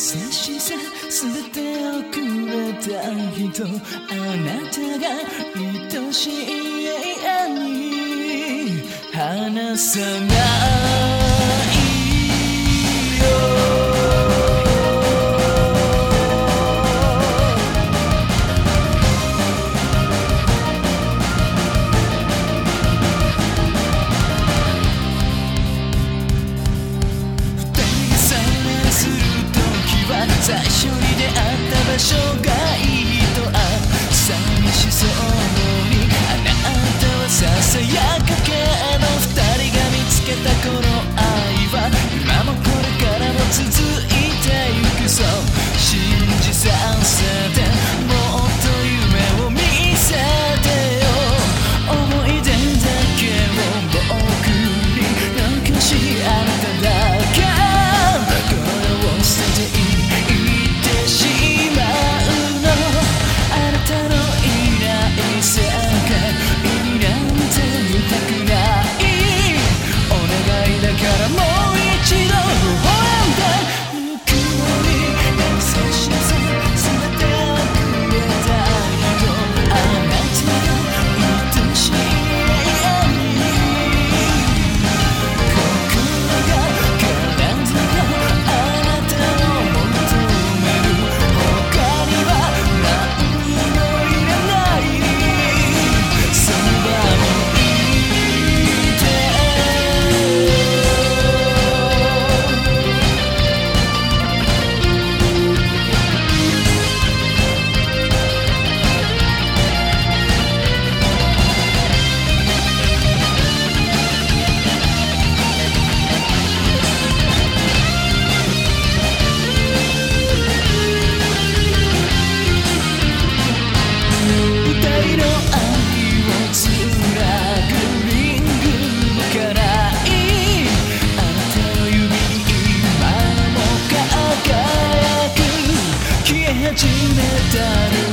しさ全てをくれた人あなたが愛しい永遠に離さない一緒に出会った場所がめたり